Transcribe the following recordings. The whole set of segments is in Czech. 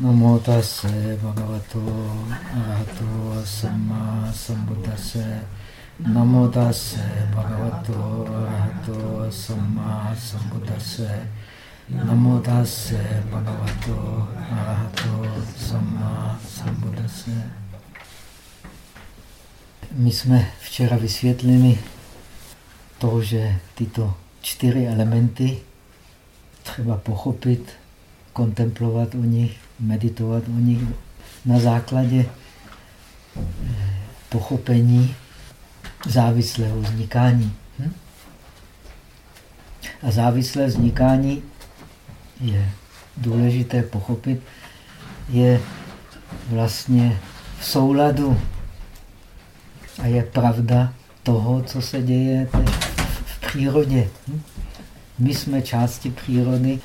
Namo tase bhagavato arahato samma sambuddhase. Namo tase bhagavato arahato samma sambuddhase. Namo tase bhagavato arahato samma sambuddhase. My jsme včera vysvětlili to, že tyto čtyři elementy třeba pochopit, kontemplovat o nich, meditovat o nich na základě eh, pochopení závislého vznikání. Hm? A závislé vznikání je důležité pochopit, je vlastně v souladu a je pravda toho, co se děje v přírodě. Hm? My jsme části přírody,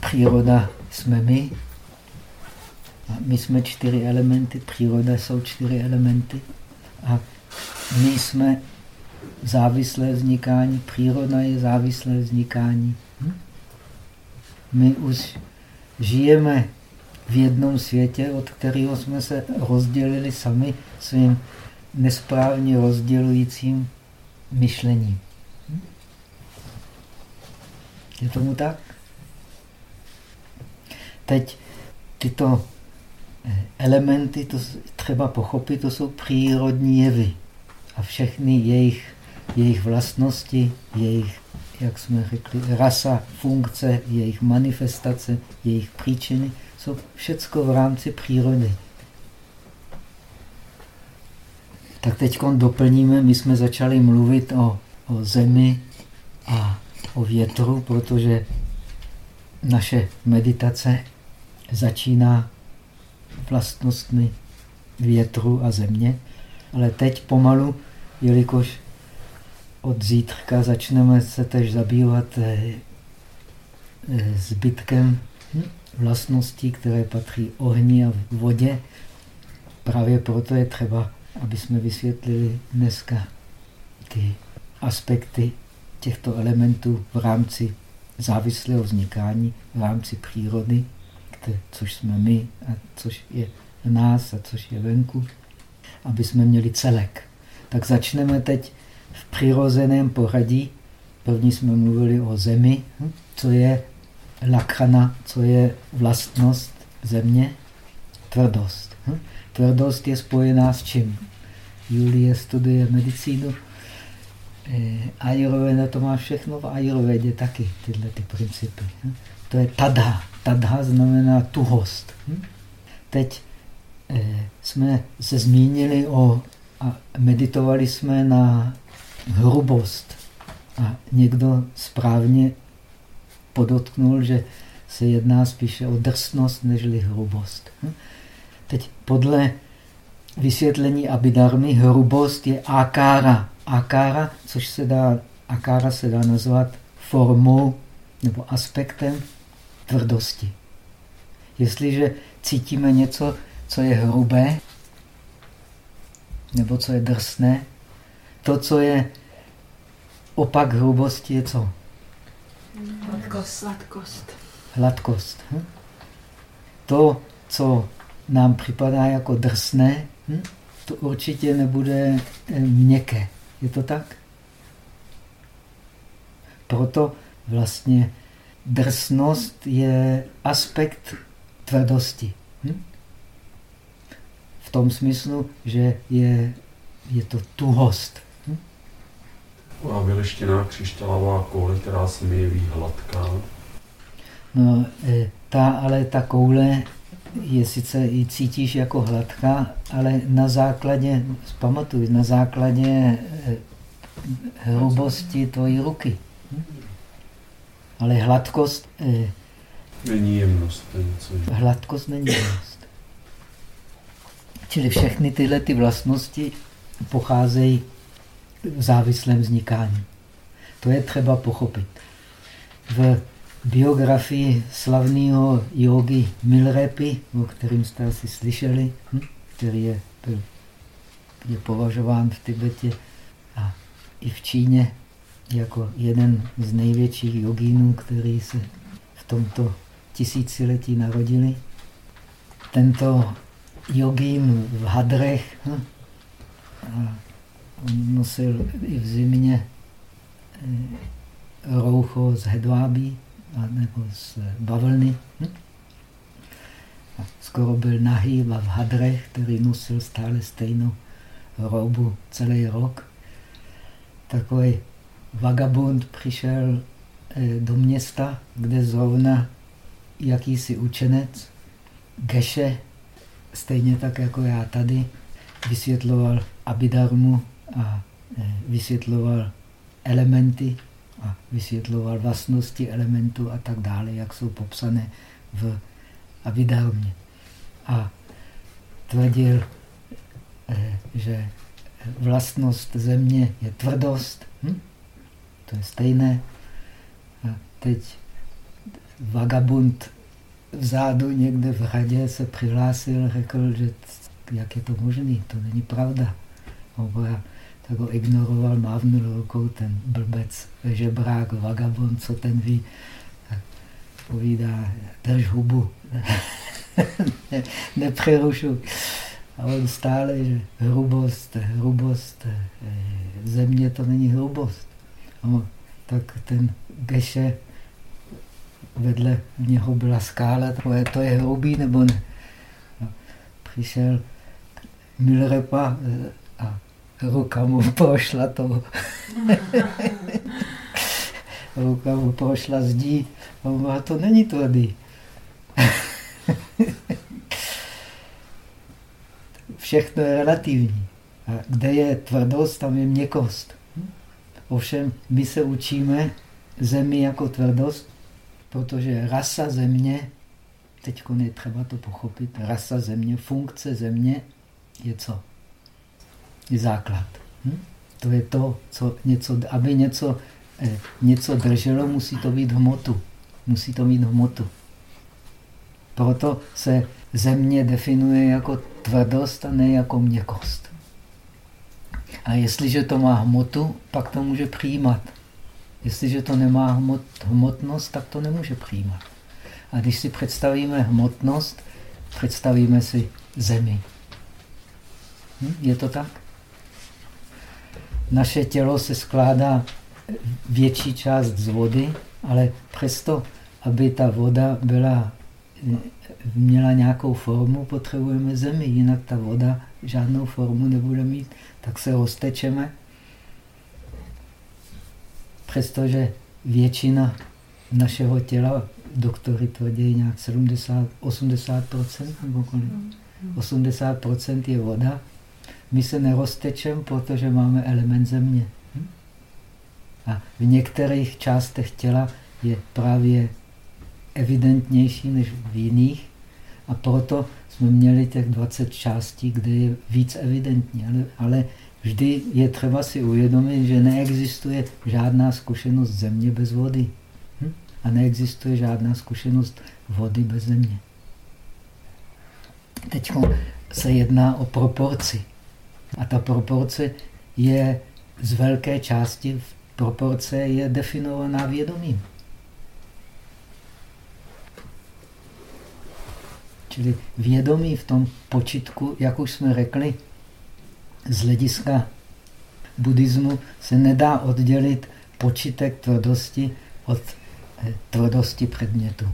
příroda jsme my. A my jsme čtyři elementy, příroda jsou čtyři elementy. A my jsme závislé vznikání, příroda je závislé vznikání. Hm? My už žijeme v jednom světě, od kterého jsme se rozdělili sami svým nesprávně rozdělujícím myšlením. Hm? Je tomu tak? Teď tyto elementy, to třeba pochopit, to jsou přírodní jevy. A všechny jejich, jejich vlastnosti, jejich, jak jsme řekli, rasa, funkce, jejich manifestace, jejich příčiny, jsou všecko v rámci přírody. Tak teď doplníme, my jsme začali mluvit o, o zemi a o větru, protože naše meditace začíná vlastnostmi větru a země, ale teď pomalu, jelikož od zítřka začneme se tež zabývat eh, eh, zbytkem vlastností, které patří ohni a vodě. Právě proto je třeba, aby jsme vysvětlili dneska ty aspekty těchto elementů v rámci závislého vznikání, v rámci přírody což jsme my, a což je nás a což je venku, aby jsme měli celek. Tak začneme teď v přirozeném pořadí. První jsme mluvili o zemi, hm? co je lakrana, co je vlastnost země, tvrdost. Hm? Tvrdost je spojená s čím? Julie studuje medicínu. Eh, Ayurveda to má všechno, v Ayurvedě taky tyhle ty principy. Hm? To je tada. Tadha znamená tuhost. Hm? Teď eh, jsme se zmínili o a meditovali jsme na hrubost. A někdo správně podotknul, že se jedná spíše o drsnost nežli hrubost. Hm? Teď podle vysvětlení abidarmy hrubost je akára. Akára, což se dá, akára se dá nazvat formou nebo aspektem tvrdosti. Jestliže cítíme něco, co je hrubé, nebo co je drsné, to, co je opak hrubosti, je co? Hladkost. Hladkost. Hladkost. Hm? To, co nám připadá jako drsné, hm? to určitě nebude eh, měkké. Je to tak? Proto vlastně drsnost je aspekt tvrdosti. Hm? V tom smyslu, že je, je to tuhost. Hm? A vyleštěná křišťálová koule, která se mi jeví hladká. No, e, ta, ale ta koule je sice i cítíš jako hladká, ale na základě, pamatuj, na základě e, hrubosti tvojí ruky. Ale hladkost... Eh, není jemnost. Něco. Hladkost není jemnost. Čili všechny tyhle ty vlastnosti pocházejí v závislém vznikání. To je třeba pochopit. V biografii slavného jogi Milrepy, o kterým jste asi slyšeli, hm? který je, byl, je považován v Tibetě a i v Číně jako jeden z největších jogínů, který se v tomto tisíciletí narodili, tento jogín v hadrech hm? nosil i v zimě eh, roucho z hedvábí nebo z bavlny. Hm? skoro byl nahý v hadrech, který nosil stále stejnou roubu celý rok. Takový vagabund přišel eh, do města, kde zrovna jakýsi učenec, Geše, stejně tak jako já tady, vysvětloval Abidarmu a eh, vysvětloval elementy a vysvětloval vlastnosti elementů a tak dále, jak jsou popsané v Abidarmě. A tvrdil, eh, že vlastnost země je tvrdost. Hm? To je stejné. A teď vagabund vzadu někde v hradě se přihlásil, řekl, že jak je to možné, to není pravda. Oboja, tak ho ignoroval, mávnul rukou ten blbec, žebrák, vagabond, co ten ví. Tak povídá, drž hubu, ne, nepřerušuj. A on stále, že hrubost, hrubost, eh, země to není hrubost. A tak ten Geše vedle něho byla skála, to je hrubý nebo ne. A přišel Milrepa eh, a ruka mu prošla to. ruka mu prošla zdí. A on to není tvrdý. Všechno je relativní. A kde je tvrdost, tam je měkost. Ovšem, my se učíme zemi jako tvrdost, protože rasa země, teď je třeba to pochopit, rasa země, funkce země je co? Je základ. Hm? To je to, co něco, aby něco, eh, něco drželo, musí to být hmotu. Musí to mít hmotu. Proto se země definuje jako tvrdost a ne jako měkost. A jestliže to má hmotu, pak to může přijímat. Jestliže to nemá hmot, hmotnost, tak to nemůže přijímat. A když si představíme hmotnost, představíme si zemi. Hm? Je to tak? Naše tělo se skládá větší část z vody, ale přesto, aby ta voda byla měla nějakou formu, potřebujeme zemi, jinak ta voda žádnou formu nebude mít, tak se roztečeme. Přestože většina našeho těla, doktory tvrdí nějak 70, 80%, nebo kolik? 80% je voda. My se neroztečeme, protože máme element země. Hm? A v některých částech těla je právě evidentnější než v jiných. A proto jsme měli těch 20 částí, kde je víc evidentní. Ale, ale vždy je třeba si uvědomit, že neexistuje žádná zkušenost země bez vody. Hm? A neexistuje žádná zkušenost vody bez země. Teď se jedná o proporci. A ta proporce je z velké části, proporce je definovaná vědomím. Čili vědomí v tom počitku, jak už jsme řekli, z hlediska buddhismu se nedá oddělit počitek tvrdosti od eh, tvrdosti předmětu.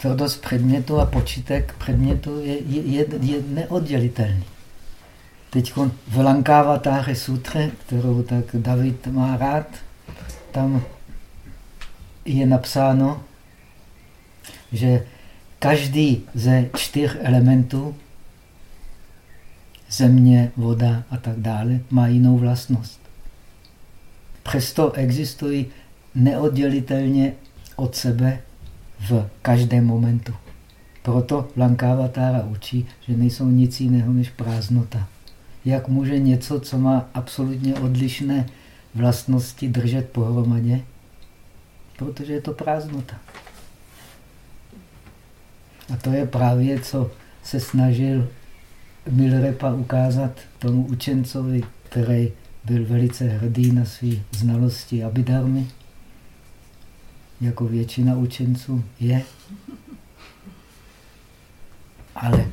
Tvrdost předmětu a počitek předmětu je, je, je, je neoddělitelný. Teď v Lankávatáře sutře, kterou tak David má rád, tam je napsáno, že každý ze čtyř elementů, země, voda a tak dále, má jinou vlastnost. Přesto existují neoddělitelně od sebe v každém momentu. Proto Lankavatara učí, že nejsou nic jiného než prázdnota. Jak může něco, co má absolutně odlišné vlastnosti, držet pohromadě? Protože je to prázdnota. A to je právě, co se snažil Milrepa ukázat tomu učencovi, který byl velice hrdý na své znalosti abidarmy. jako většina učenců je, ale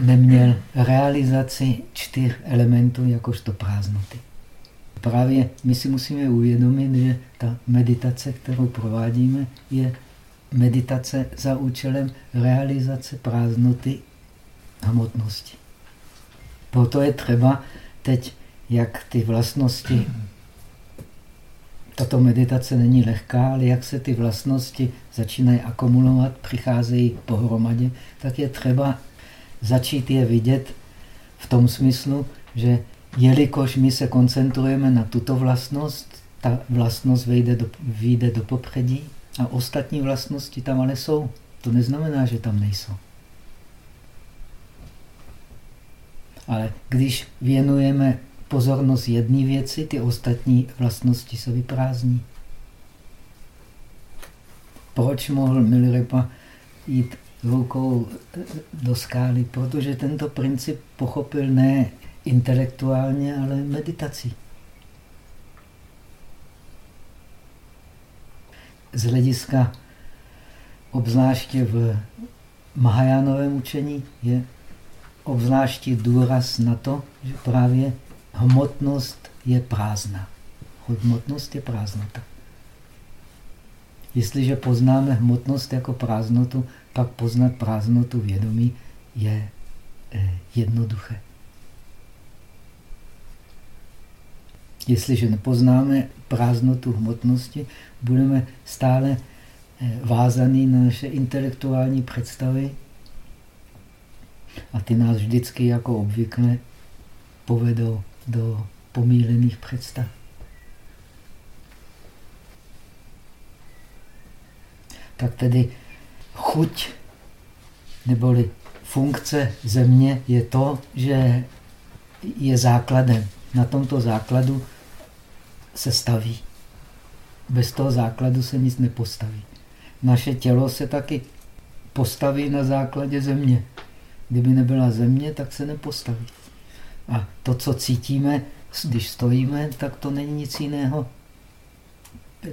neměl realizaci čtyř elementů jakožto prázdnoty. Právě my si musíme uvědomit, že ta meditace, kterou provádíme, je meditace za účelem realizace prázdnoty hmotnosti. Proto je třeba teď, jak ty vlastnosti, tato meditace není lehká, ale jak se ty vlastnosti začínají akumulovat, přicházejí pohromadě, tak je třeba začít je vidět v tom smyslu, že jelikož my se koncentrujeme na tuto vlastnost, ta vlastnost vyjde do, vyjde do popředí a ostatní vlastnosti tam ale jsou. To neznamená, že tam nejsou. Ale když věnujeme pozornost jedné věci, ty ostatní vlastnosti se vyprázdní. Proč mohl Milrepa jít rukou do skály? Protože tento princip pochopil ne intelektuálně, ale meditací. Z hlediska obzvláště v Mahajánovém učení je obzvláště důraz na to, že právě hmotnost je prázdná. Hmotnost je prázdnota. Jestliže poznáme hmotnost jako prázdnotu, pak poznat prázdnotu vědomí je eh, jednoduché. Jestliže nepoznáme prázdnotu hmotnosti, budeme stále eh, vázaný na naše intelektuální představy a ty nás vždycky jako obvykle povedou do pomílených představ. Tak tedy chuť neboli funkce země je to, že je základem. Na tomto základu se staví. Bez toho základu se nic nepostaví. Naše tělo se taky postaví na základě země. Kdyby nebyla země, tak se nepostaví. A to, co cítíme, když stojíme, tak to není nic jiného.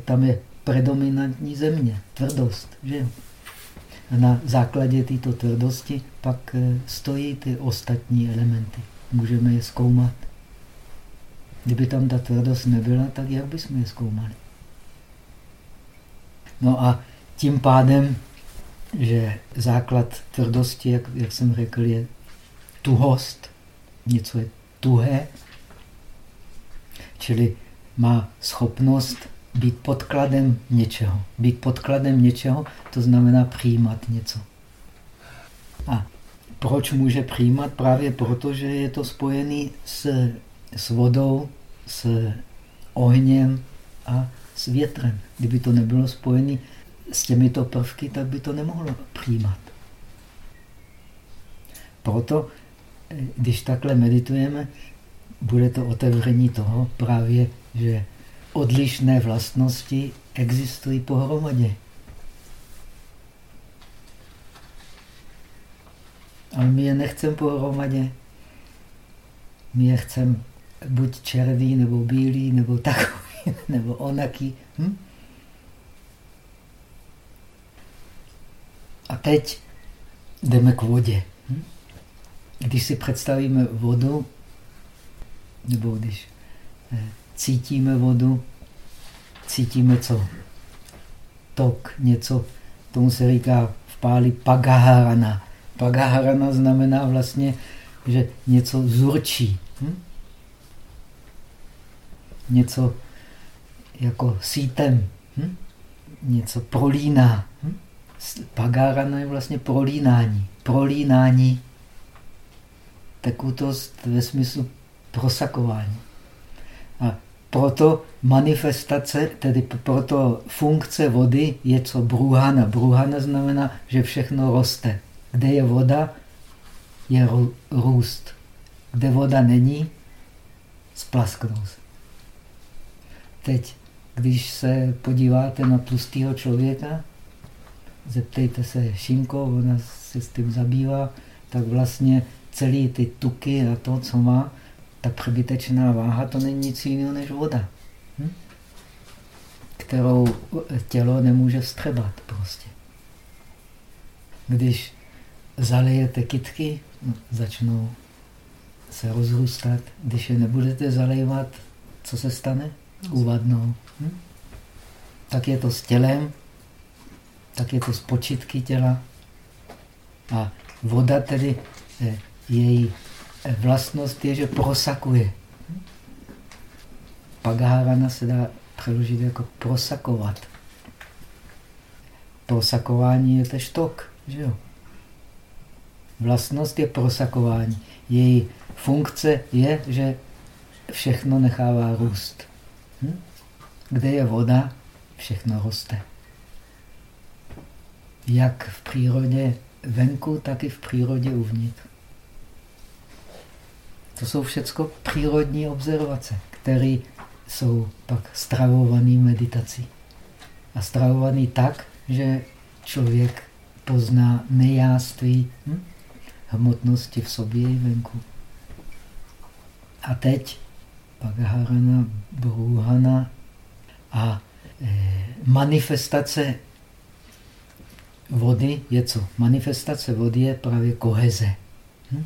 Tam je predominantní země, tvrdost. Že? A na základě této tvrdosti pak eh, stojí ty ostatní elementy. Můžeme je zkoumat. Kdyby tam ta tvrdost nebyla, tak jak bychom je zkoumali? No a tím pádem, že základ tvrdosti, jak, jak jsem řekl, je tuhost, něco je tuhé, čili má schopnost být podkladem něčeho. Být podkladem něčeho, to znamená přijímat něco. A proč může přijímat? Právě proto, že je to spojený s s vodou, s ohněm a s větrem. Kdyby to nebylo spojené s těmito prvky, tak by to nemohlo přijímat. Proto, když takhle meditujeme, bude to otevření toho právě, že odlišné vlastnosti existují pohromadě. Ale my je nechceme pohromadě. My je chceme buď černý, nebo bílý, nebo takový, nebo onaký. Hm? A teď jdeme k vodě. Hm? Když si představíme vodu, nebo když eh, cítíme vodu, cítíme co? Tok, něco, tomu se říká v páli pagaharana. Pagaharana znamená vlastně, že něco zurčí. Hm? Něco jako sítem, hm? něco prolíná. Hm? Pagárana je vlastně prolínání. Prolínání tekutost ve smyslu prosakování. A proto manifestace, tedy proto funkce vody je co bruhana. Bruhana znamená, že všechno roste. Kde je voda, je růst. Kde voda není, splasknou se. Teď, když se podíváte na tlustého člověka, zeptejte se Šimko, ona se s tím zabývá, tak vlastně celý ty tuky a to, co má, ta přebytečná váha, to není nic jiného než voda. Hm? kterou tělo nemůže vstřebat prostě. Když zalijete kytky, no, začnou se rozrůstat. Když je nebudete zalejvat, co se stane? Uvadnou. Hm? Tak je to s tělem, tak je to s počitky těla. A voda tedy, eh, její eh, vlastnost je, že prosakuje. Pagahárana se dá přeložit jako prosakovat. Prosakování je tež tok, že jo? Vlastnost je prosakování. Její funkce je, že všechno nechává růst. Hm? Kde je voda, všechno roste. Jak v přírodě venku, tak i v přírodě uvnitř. To jsou všechno přírodní observace, které jsou pak stravovaný meditací. A stravovaný tak, že člověk pozná nejáství hm? hmotnosti v sobě i venku. A teď Bhagaharana, Bruhana a e, manifestace vody je co? Manifestace vody je právě koheze. Hm?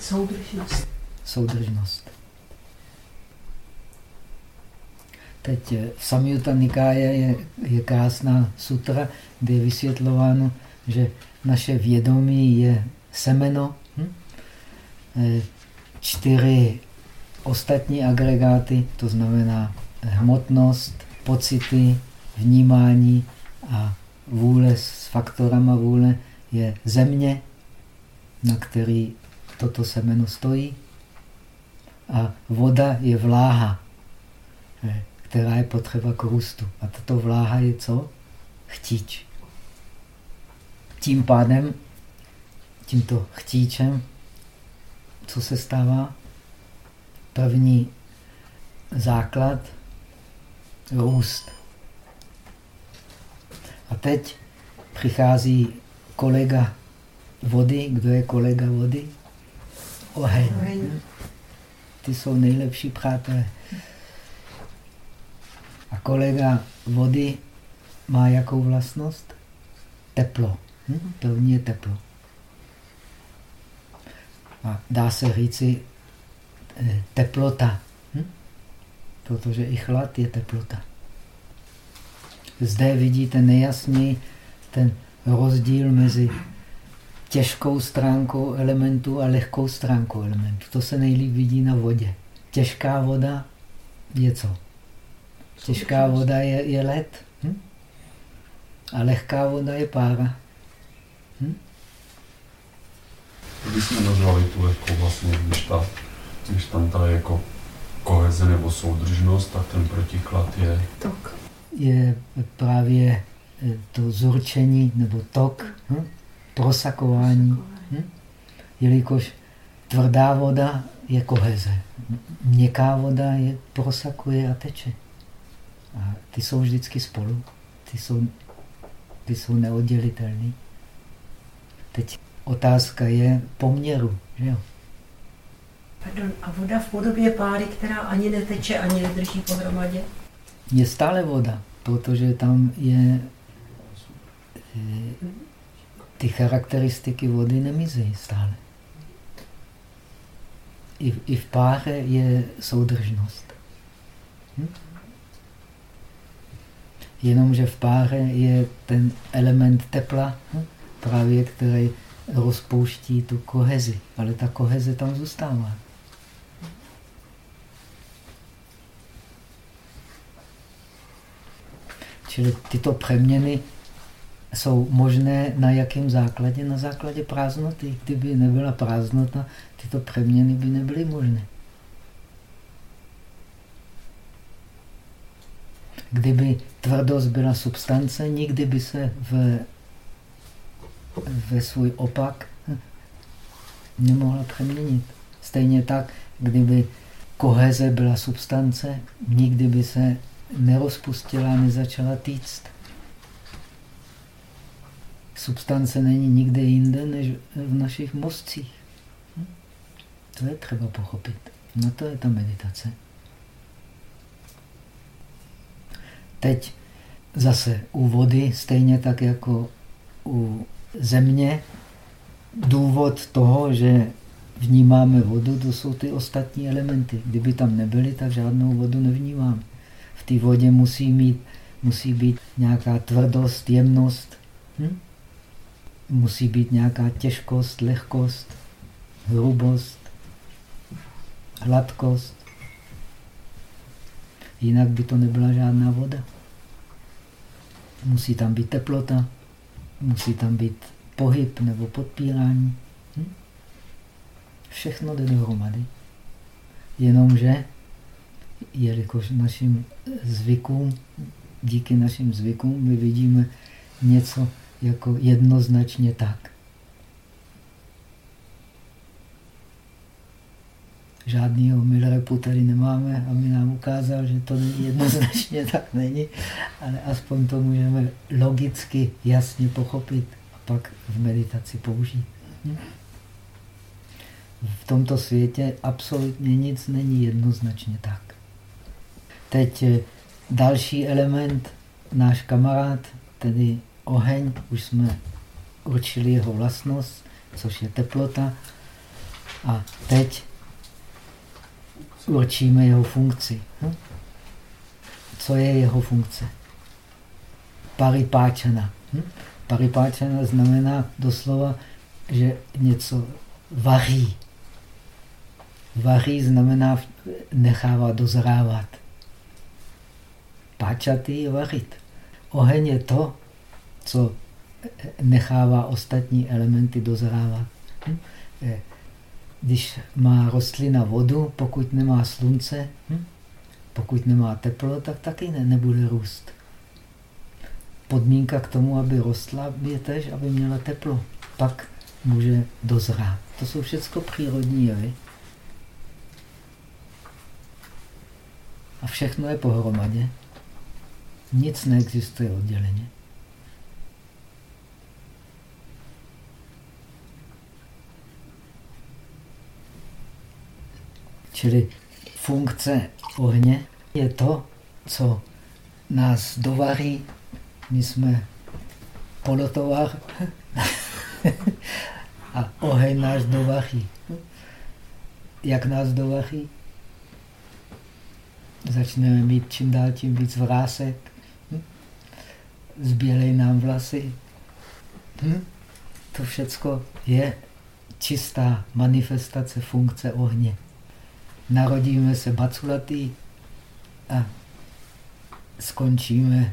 Soudržnost. Soudržnost. Teď eh, v Samyutta Nikáje je, je krásná sutra, kde je vysvětlováno, že naše vědomí je semeno. Hm? Čtyři ostatní agregáty, to znamená hmotnost, pocity, vnímání a vůle s faktorama vůle je země, na který toto semeno stojí. A voda je vláha, eh, která je potřeba k růstu. A tato vláha je co? Chtíč. Tím pádem, tímto chtíčem, co se stává? První základ, růst. A teď přichází kolega vody. Kdo je kolega vody? Oheň. Oheň. Ty jsou nejlepší přátelé. A kolega vody má jakou vlastnost? Teplo. Hm? První je teplo. A dá se říci eh, teplota, hm? protože i chlad je teplota. Zde vidíte nejasněji ten rozdíl mezi těžkou stránkou elementu a lehkou stránkou elementu. To se nejlíp vidí na vodě. Těžká voda je co? Těžká voda je, je led. Hm? A lehká voda je pára. Hm? Když jsme nazvali tu lehkou vlastně, když, ta, když tam ta jako koheze nebo soudržnost, tak ten protiklad je... Tok. Je právě eh, to zurčení nebo tok, hm? prosakování. Hm? Jelikož tvrdá voda je koheze. Měkká voda je prosakuje a teče. A ty jsou vždycky spolu. Ty jsou, ty jsou neoddělitelné. Teď otázka je poměru. Že jo? Pardon, a voda v podobě páry, která ani neteče, ani nedrží pohromadě? Je stále voda, protože tam je eh, ty charakteristiky vody nemizí stále. I, I v páře je soudržnost. Hm? Jenomže v páře je ten element tepla, hm? právě který rozpouští tu kohezi, ale ta koheze tam zůstává. Čili tyto přeměny jsou možné na jakém základě? Na základě prázdnoty. Kdyby nebyla prázdnota, tyto přeměny by nebyly možné. Kdyby tvrdost byla substance, nikdy by se v, ve svůj opak nemohla přeměnit. Stejně tak, kdyby koheze byla substance, nikdy by se nerozpustila, nezačala týct. Substance není nikde jinde, než v našich mozcích. To je třeba pochopit. No to je ta meditace. teď zase u vody, stejně tak jako u země, důvod toho, že vnímáme vodu, to jsou ty ostatní elementy. Kdyby tam nebyly, tak žádnou vodu nevnímám. V té vodě musí, mít, musí být nějaká tvrdost, jemnost, hm? musí být nějaká těžkost, lehkost, hrubost, hladkost. Jinak by to nebyla žádná voda. Musí tam být teplota, musí tam být pohyb nebo podpírání. Hm? Všechno jde dohromady. Jenomže, jelikož našim zvykům, díky našim zvykům, my vidíme něco jako jednoznačně tak. Žádného Millerepu tady nemáme, aby nám ukázal, že to jednoznačně tak není, ale aspoň to můžeme logicky jasně pochopit a pak v meditaci použít. V tomto světě absolutně nic není jednoznačně tak. Teď eh, další element, náš kamarád, tedy oheň, už jsme určili jeho vlastnost, což je teplota. A teď určíme jeho funkci. Hm? Co je jeho funkce? Paripáčana. Hm? Paripáčana znamená doslova, že něco vaří. Vaří znamená nechává dozrávat. Páčaty je varit. Oheň je to, co nechává ostatní elementy dozrávat. Hm? Když má rostlina vodu, pokud nemá slunce, hm? pokud nemá teplo, tak taky ne, nebude růst. Podmínka k tomu, aby rostla, je tež, aby měla teplo. Pak může dozrát. To jsou všechno přírodní jevy. A všechno je pohromadě. Nic neexistuje odděleně. Čili funkce ohně je to, co nás dovarí. My jsme polotovar a oheň nás dovaří. Jak nás dovaří? Začneme mít čím dál tím víc vrásek, zbělej nám vlasy. To všecko je čistá manifestace funkce ohně narodíme se baculatý a skončíme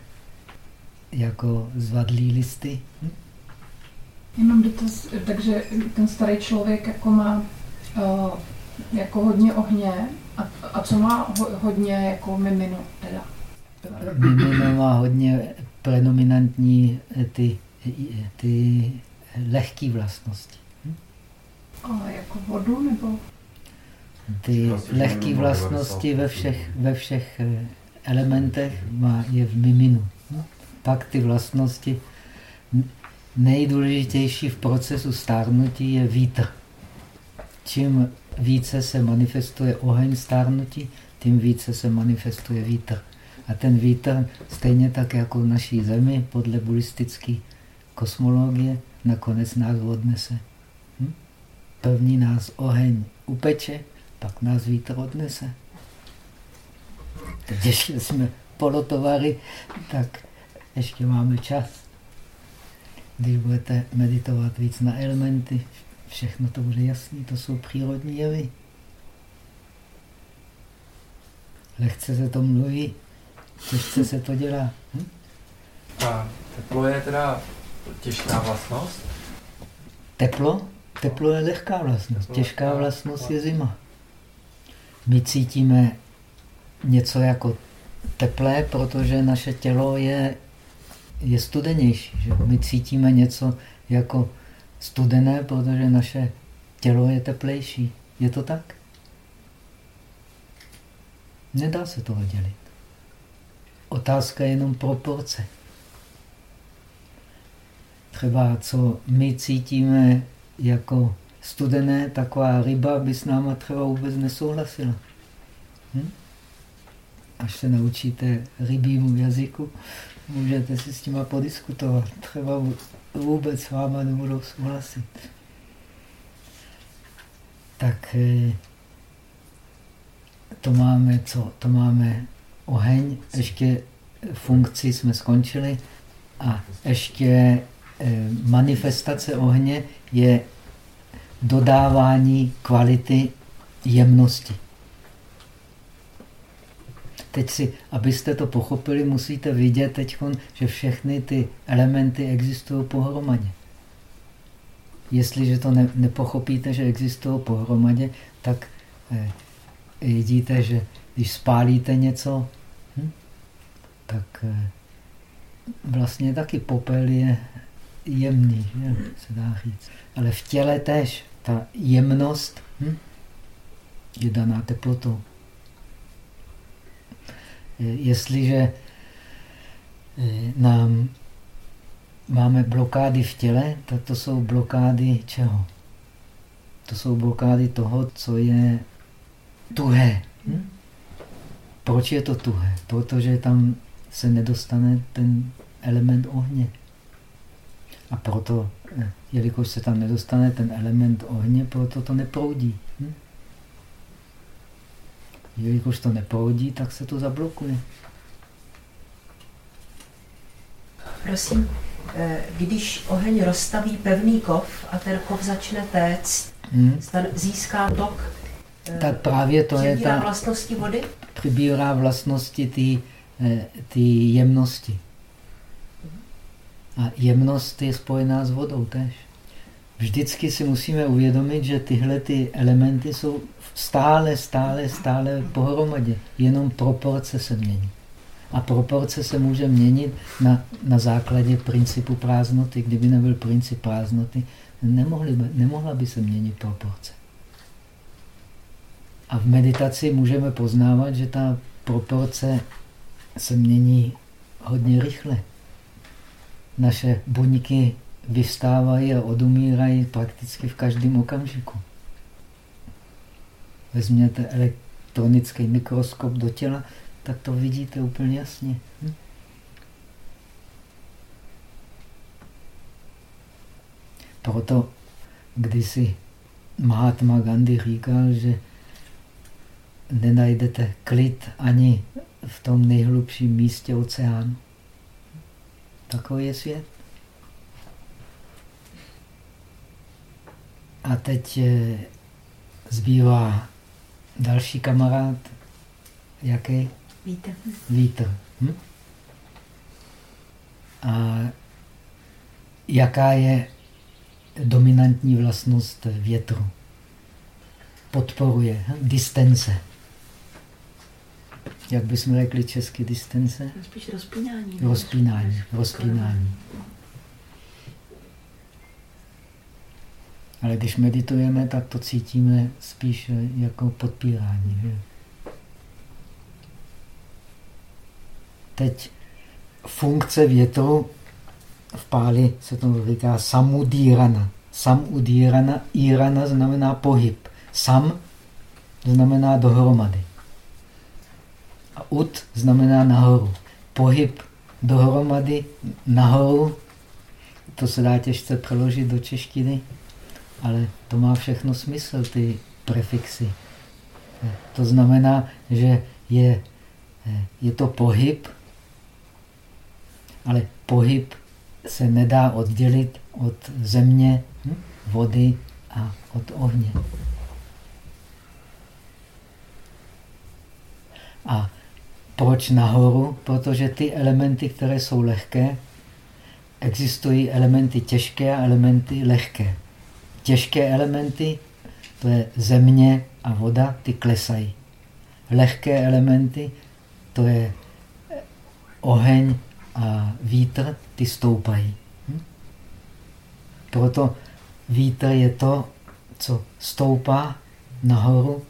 jako zvadlý listy. Hm? Jenom dotaz, takže ten starý člověk jako má uh, jako hodně ohně a, a co má ho, hodně jako mimino teda? Mimino má hodně predominantní eh, ty, ty lehké vlastnosti. Hm? A jako vodu nebo? Ty lehké vlastnosti ve všech, ve všech eh, elementech má, je v miminu. Pak ty vlastnosti nejdůležitější v procesu stárnutí je vítr. Čím více se manifestuje oheň stárnutí, tím více se manifestuje vítr. A ten vítr, stejně tak jako v naší zemi, podle buddhistické kosmologie, nakonec nás odnese. Hm? První nás oheň upeče, pak nás vítr odnese. Teď ještě jsme polotovary, tak ještě máme čas. Když budete meditovat víc na elementy, všechno to bude jasné, to jsou přírodní jevy. Lehce se to mluví, těžce se to dělá. Hm? A teplo je teda těžká vlastnost? Teplo? Teplo je lehká vlastnost. Těžká vlastnost je zima my cítíme něco jako teplé, protože naše tělo je, je studenější. Že? My cítíme něco jako studené, protože naše tělo je teplejší. Je to tak? Nedá se to oddělit. Otázka je jenom proporce. Třeba co my cítíme jako studené, taková ryba by s náma třeba vůbec nesouhlasila. Hm? až se naučíte rybímu jazyku, můžete si s nima podiskutovat. Třeba vůbec s váma nebudou souhlasit. Tak eh, to máme co? To máme oheň, ještě funkci jsme skončili a ještě eh, manifestace ohně je dodávání kvality jemnosti. Teď si, abyste to pochopili, musíte vidět teď, že všechny ty elementy existují pohromadě. Jestliže to ne, nepochopíte, že existují pohromadě, tak eh, vidíte, že když spálíte něco, hm, tak eh, vlastně taky popel je jemný, že, se dá říct. Ale v těle tež ta jemnost hm, je daná teplotou. Jestliže eh, nám máme blokády v těle, tak to jsou blokády čeho? To jsou blokády toho, co je tuhé. Hm? Proč je to tuhé? Protože tam se nedostane ten element ohně. A proto, eh, jelikož se tam nedostane ten element ohně, proto to neproudí. Hm? Jelikož to neproudí, tak se to zablokuje. Prosím, eh, když oheň rozstaví pevný kov a ten kov začne téct, hmm. získá tok, eh, tak právě to je ta... vlastnosti vody? Přibírá vlastnosti ty jemnosti. A jemnost je spojená s vodou tež. Vždycky si musíme uvědomit, že tyhle ty elementy jsou stále, stále, stále pohromadě. Jenom proporce se mění. A proporce se může měnit na, na základě principu prázdnoty. Kdyby nebyl princip prázdnoty, nemohli by, nemohla by se měnit proporce. A v meditaci můžeme poznávat, že ta proporce se mění hodně rychle naše buňky vystávají a odumírají prakticky v každém okamžiku. Vezměte elektronický mikroskop do těla, tak to vidíte úplně jasně. Hm? Proto kdysi Mahatma Gandhi říkal, že nenajdete klid ani v tom nejhlubším místě oceánu. Takový je svět. A teď eh, zbývá další kamarád. Jaký? Vítr. Vítr. Hm? A jaká je dominantní vlastnost větru? Podporuje hm? distance jak bychom řekli česky distance? Spíš rozpínání. Rozpínání, rozpínání. Ale když meditujeme, tak to cítíme spíš jako podpírání. Že? Teď funkce větru v páli se to říká samudírana. Samudírana, írana znamená pohyb. Sam znamená dohromady. A ut znamená nahoru. Pohyb dohromady nahoru, to se dá těžce přeložit do češtiny, ale to má všechno smysl, ty prefixy. To znamená, že je, je to pohyb, ale pohyb se nedá oddělit od země, hm, vody a od ohně. A proč nahoru? Protože ty elementy, které jsou lehké, existují elementy těžké a elementy lehké. Těžké elementy, to je země a voda, ty klesají. Lehké elementy, to je oheň a vítr, ty stoupají. Hm? Proto vítr je to, co stoupá nahoru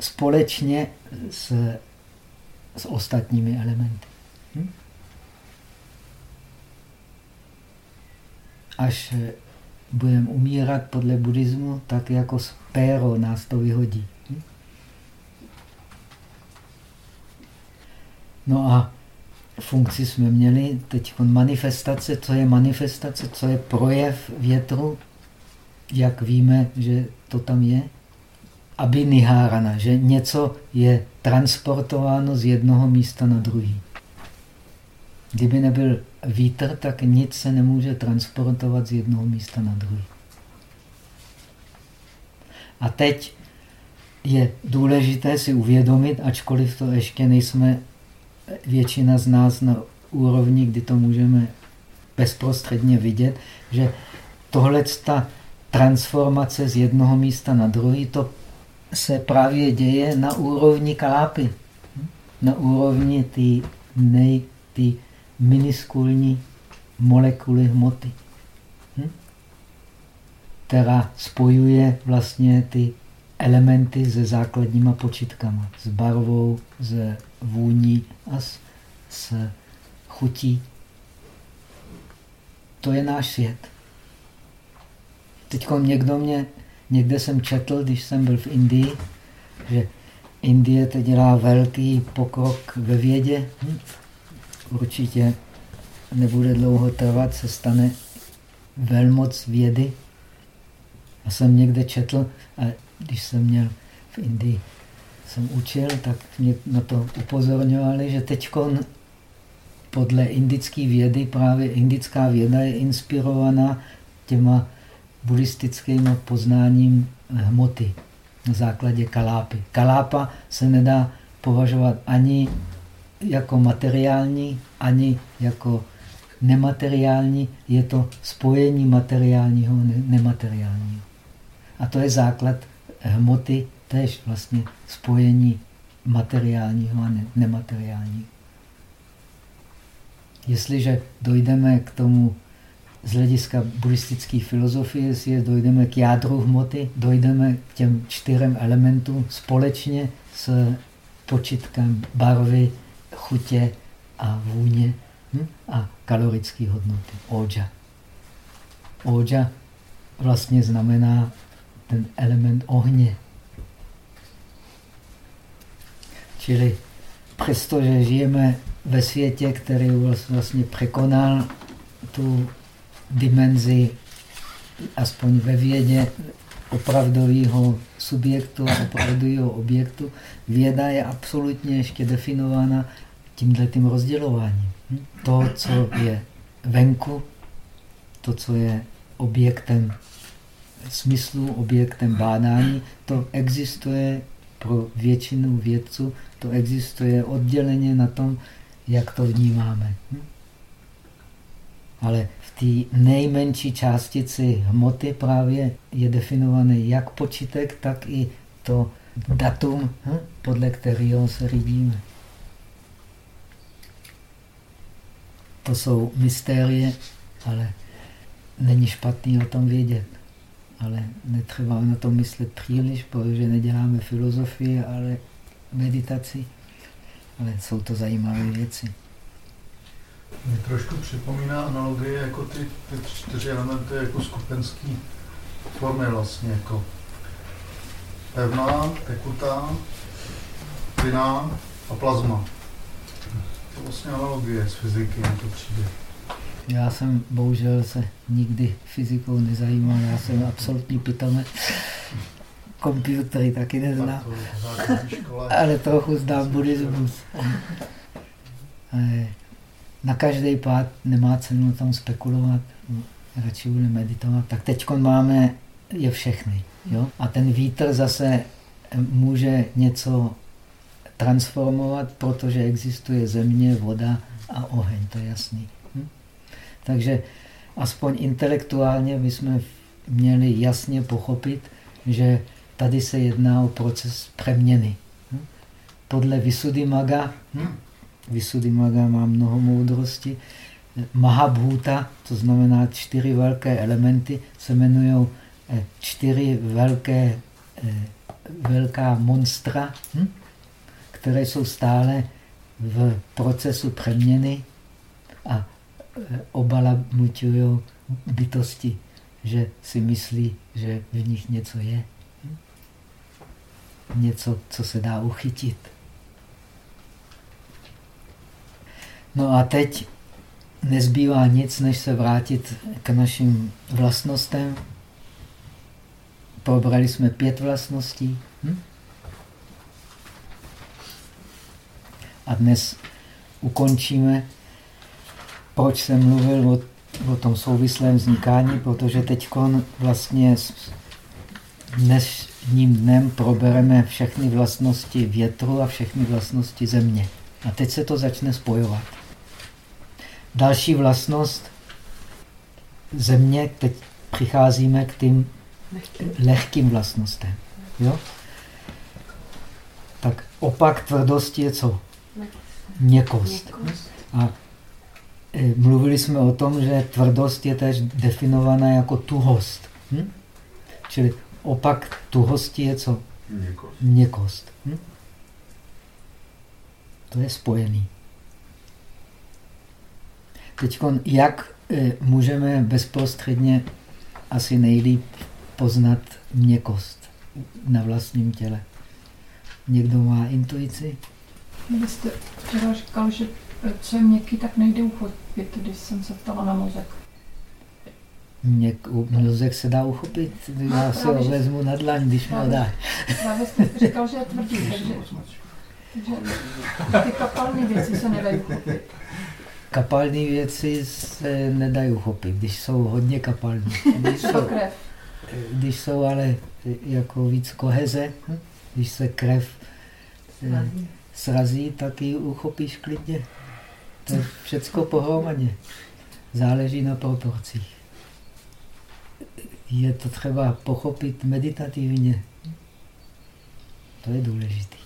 společně s s ostatními elementy. Hm? Až eh, budeme umírat podle buddhismu, tak jako z péro nás to vyhodí. Hm? No a funkci jsme měli teď manifestace. Co je manifestace? Co je projev větru? Jak víme, že to tam je? Aby nihárana, že něco je transportováno z jednoho místa na druhý. Kdyby nebyl vítr, tak nic se nemůže transportovat z jednoho místa na druhý. A teď je důležité si uvědomit, ačkoliv to ještě nejsme většina z nás na úrovni, kdy to můžeme bezprostředně vidět, že tohle ta transformace z jednoho místa na druhý, to se právě děje na úrovni kalápy. Na úrovni ty, nej, ty miniskulní molekuly hmoty, hm? která spojuje vlastně ty elementy se základníma počítkama, s barvou, s vůní a s, s chutí. To je náš svět. Teď někdo mě, někde jsem četl, když jsem byl v Indii, že Indie teď dělá velký pokrok ve vědě. Hm? Určitě nebude dlouho trvat, se stane velmoc vědy. A jsem někde četl, a když jsem měl v Indii jsem učil, tak mě na to upozorňovali, že teď podle indické vědy, právě indická věda je inspirovaná těma buddhistickým poznáním hmoty na základě kalápy. Kalápa se nedá považovat ani jako materiální, ani jako nemateriální. Je to spojení materiálního a nemateriálního. A to je základ hmoty, tež vlastně spojení materiálního a nemateriálního. Jestliže dojdeme k tomu z hlediska buddhistické filozofie, jestli dojdeme k jádru hmoty, dojdeme k těm čtyřem elementům společně s počitkem barvy, chutě a vůně hm? a kalorické hodnoty. Oja. Oja vlastně znamená ten element ohně. Čili přestože žijeme ve světě, který vlastně překonal tu dimenzi, aspoň ve vědě, opravdového subjektu a opravdového objektu, věda je absolutně ještě definována tímhle tím rozdělováním. To, co je venku, to, co je objektem smyslu, objektem bádání, to existuje pro většinu vědců, to existuje odděleně na tom, jak to vnímáme. Ale té nejmenší částici hmoty právě je definovaný jak počítek, tak i to datum, podle kterého se řídíme. To jsou mystérie, ale není špatný o tom vědět ale netřeba na to myslet příliš, protože neděláme filozofii, ale meditaci. Ale jsou to zajímavé věci. Mě trošku připomíná analogie jako ty, ty čtyři elementy jako skupenský formy vlastně, jako pevná, tekutá, plynná a plazma. To vlastně analogie z fyziky, na to přijde. Já jsem bohužel se nikdy fyzikou nezajímal, já jsem absolutní pitomec. Komputery taky neznám, ale trochu znám buddhismus. Na každý pád nemá cenu tam spekulovat, radši bude meditovat. Tak teď máme je všechny. Jo? A ten vítr zase může něco transformovat, protože existuje země, voda a oheň, to je jasný. Takže aspoň intelektuálně bychom měli jasně pochopit, že tady se jedná o proces přeměny. Hm? Podle Maga, hm? Maga má mnoho moudrosti, Mahabhuta, to znamená čtyři velké elementy, se jmenují eh, čtyři velké, eh, velká monstra, hm? které jsou stále v procesu přeměny a obalamuťují bytosti, že si myslí, že v nich něco je. Něco, co se dá uchytit. No a teď nezbývá nic, než se vrátit k našim vlastnostem. Probrali jsme pět vlastností. Hm? A dnes ukončíme, proč jsem mluvil o, o tom souvislém vznikání, protože teď vlastně dnešním dnem probereme všechny vlastnosti větru a všechny vlastnosti země. A teď se to začne spojovat. Další vlastnost země, teď přicházíme k tím lehkým vlastnostem. Jo? Tak opak tvrdosti je co? Měkost. A e, mluvili jsme o tom, že tvrdost je tež definovaná jako tuhost. Hm? Čili opak tuhosti je co? Měkost. Měkost. Hm? To je spojený. Teď jak e, můžeme bezprostředně asi nejlíp poznat měkost na vlastním těle? Někdo má intuici? Vy jste včera říkal, že co je měkký, tak nejde uchopit, když jsem se ptala na mozek. Měk, mozek se dá uchopit, no, já se ho vezmu na dlaň, když mi ho dá. Právě jste říkal, že je tvrdý, takže, takže ty kapalné věci se nedají uchopit. Kapalné věci se nedají uchopit, když jsou hodně kapalní. Když jsou. Když jsou ale jako víc koheze, hm? když se krev eh, srazí, tak ji uchopíš klidně. To je všecko pohromadě. Záleží na proporcích. Je to třeba pochopit meditativně. To je důležité.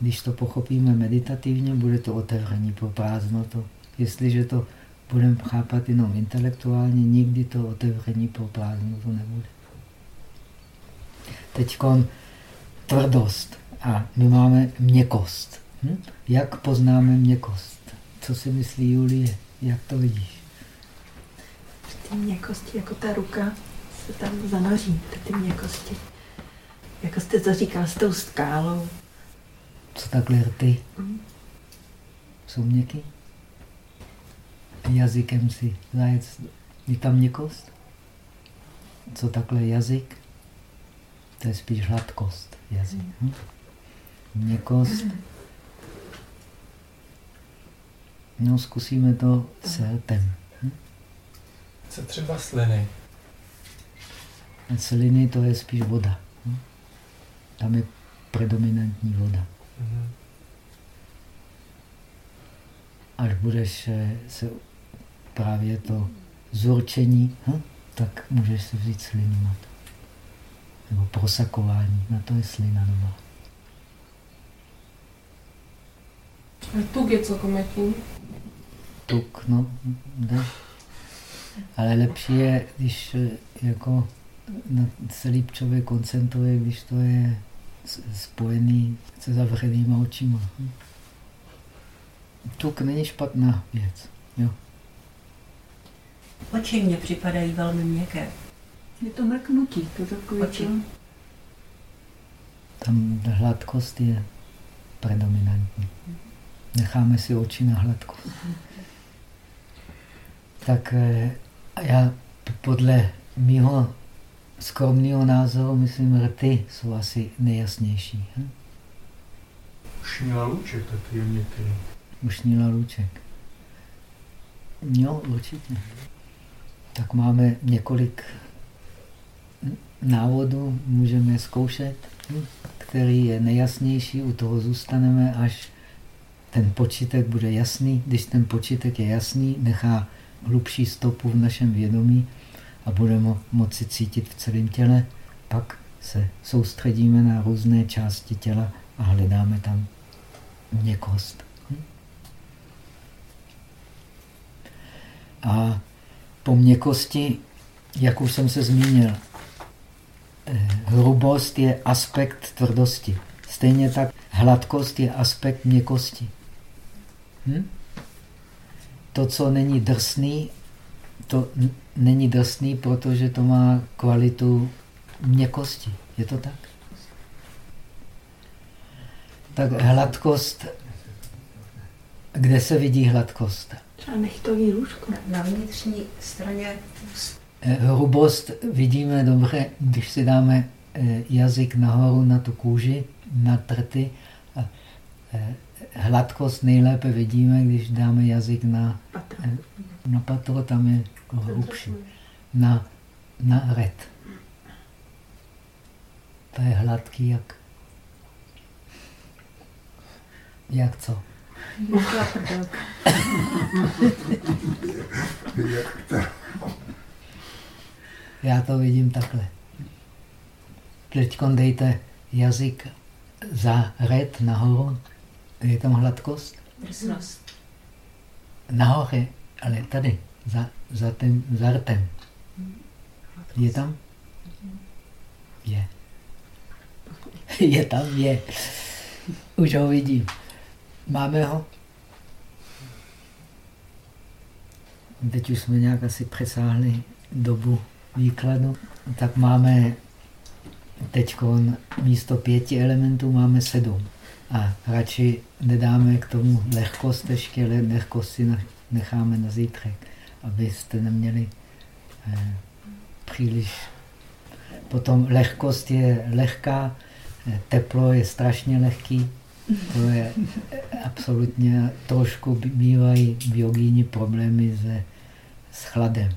Když to pochopíme meditativně, bude to otevření pro prázdnotu. Jestliže to budeme chápat jenom intelektuálně, nikdy to otevření pro prázdnotu nebude. Teď tvrdost a my máme měkost. Hm? Jak poznáme měkost? Co si myslí Julie? Jak to vidíš? Ty měkosti, jako ta ruka, se tam zanoří, ty měkosti. Jako jste to říkal s tou skálou. Co takhle rty? Jsou měkký? Jazykem si zajec. Je tam měkost? Co takhle jazyk? To je spíš hladkost jazyk. Hm? Měkost. No, zkusíme to s rtem. Hm? Co třeba sliny? Sliny to je spíš voda. Hm? Tam je predominantní voda. Až budeš se právě to zurčení, hm? tak můžeš si vzít slinu na to. Nebo prosakování, na to je slina nová. Tuk je celkom jaký? Tuk, no, ne. Ale lepší je, když eh, jako na celý člověk koncentruje, když to je spojený se zavřenýma očima. Tuk není špatná věc. Jo. Oči mě připadají velmi měkké. Je to mrknutí, to takové Oči. To... Tam hladkost je predominantní. Necháme si oči na hladkost. Tak eh, já podle mého skromného názoru, myslím, rty jsou asi nejjasnější. Hm? Ušníla lůček taky je měkký. Ušníla lůček. Jo, určitě. Tak máme několik návodů, můžeme zkoušet, hm? který je nejjasnější, u toho zůstaneme, až ten počítek bude jasný. Když ten počítek je jasný, nechá hlubší stopu v našem vědomí, a budeme moci cítit v celém těle, pak se soustředíme na různé části těla a hledáme tam měkost. A po měkosti, jak už jsem se zmínil, eh, hrubost je aspekt tvrdosti. Stejně tak hladkost je aspekt měkosti. Hm? To, co není drsný, to není drsný, protože to má kvalitu měkosti. Je to tak? Tak hladkost Kde se vidí hladkost? Třeba nechtový růžko. Na, na vnitřní straně. Eh, hrubost vidíme dobře, když si dáme eh, jazyk nahoru na tu kůži, na trty. A eh, hladkost nejlépe vidíme, když dáme jazyk na, na patro, tam je hrubší. Na, na red. To je hladký jak... Jak co? Já to vidím takhle. Teď dejte jazyk za red nahoru. Je tam hladkost? Drsnost. Nahoře, ale tady, za, za, tím, za rtem. Je tam? Je. Je tam, je. Už ho vidím. Máme ho? Teď už jsme nějak asi přesáhli dobu výkladu. Tak máme teď místo pěti elementů máme sedm. A radši nedáme k tomu lehkost ještě, lehkost si necháme na zítřek, abyste neměli eh, příliš. Potom lehkost je lehká, eh, teplo je strašně lehký, to je absolutně, trošku bývají v jogíni problémy se, s chladem,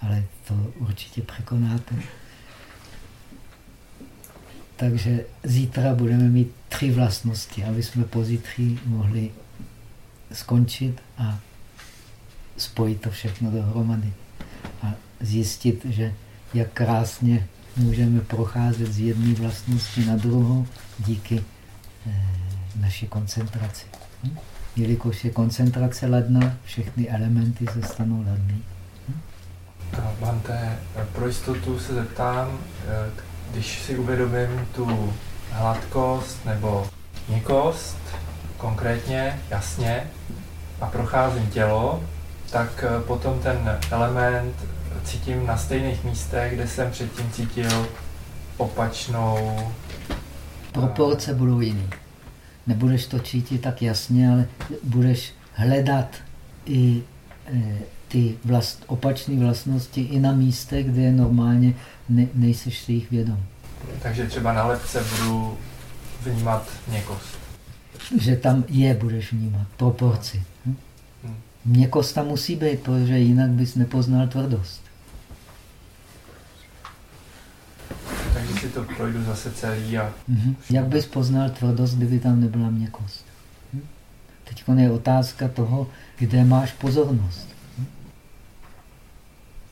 ale to určitě překonáte. Takže zítra budeme mít tři vlastnosti, aby jsme pozítří mohli skončit a spojit to všechno dohromady. A zjistit, že jak krásně můžeme procházet z jedné vlastnosti na druhou díky eh, naší koncentraci. Hm? Jelikož je koncentrace ladná, všechny elementy se stanou ladný. Hm? Bante, pro jistotu se zeptám, eh, když si uvědomím tu hladkost nebo měkost, konkrétně, jasně, a procházím tělo, tak eh, potom ten element cítím na stejných místech, kde jsem předtím cítil opačnou... Proporce budou jiný. Nebudeš to cítit tak jasně, ale budeš hledat i e, ty vlast, opačné vlastnosti i na místech, kde je normálně ne, nejseš si jich vědom. Takže třeba na lepce budu vnímat měkost. Že tam je budeš vnímat, proporci. Měkost tam musí být, protože jinak bys nepoznal tvrdost. Takže si to projdu zase celý a... Mm-hmm. Jak bys poznal tvrdost, kdyby tam nebyla měkost? Hm? Teď je otázka toho, kde máš pozornost. Hm?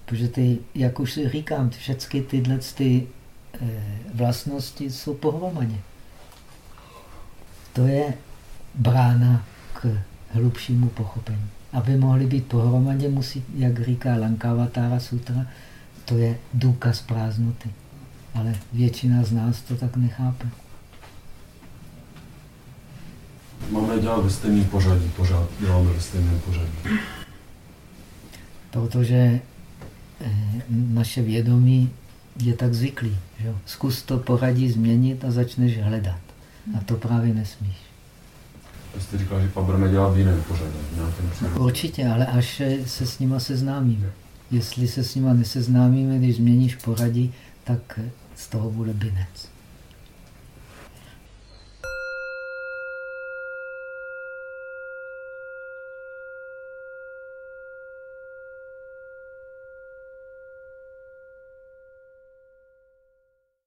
Protože ty, jak už si říkám, všechny tyhle ty Eh, vlastnosti jsou pohromadě. To je brána k hlubšímu pochopení. Aby mohly být pohromadě, musí, jak říká Lankavatara Sutra, to je důkaz prázdnoty. Ale většina z nás to tak nechápe. Máme dělat ve stejném pořadí, pořád děláme ve stejném pořadí. Protože eh, naše vědomí je tak zvyklý. Že? Zkus to poradí změnit a začneš hledat. A to právě nesmíš. Jste říkal, že pak budeme dělat v jiném pořadí. Určitě, ale až se s nima seznámíme. Jestli se s nima neseznámíme, když změníš poradí, tak z toho bude binec.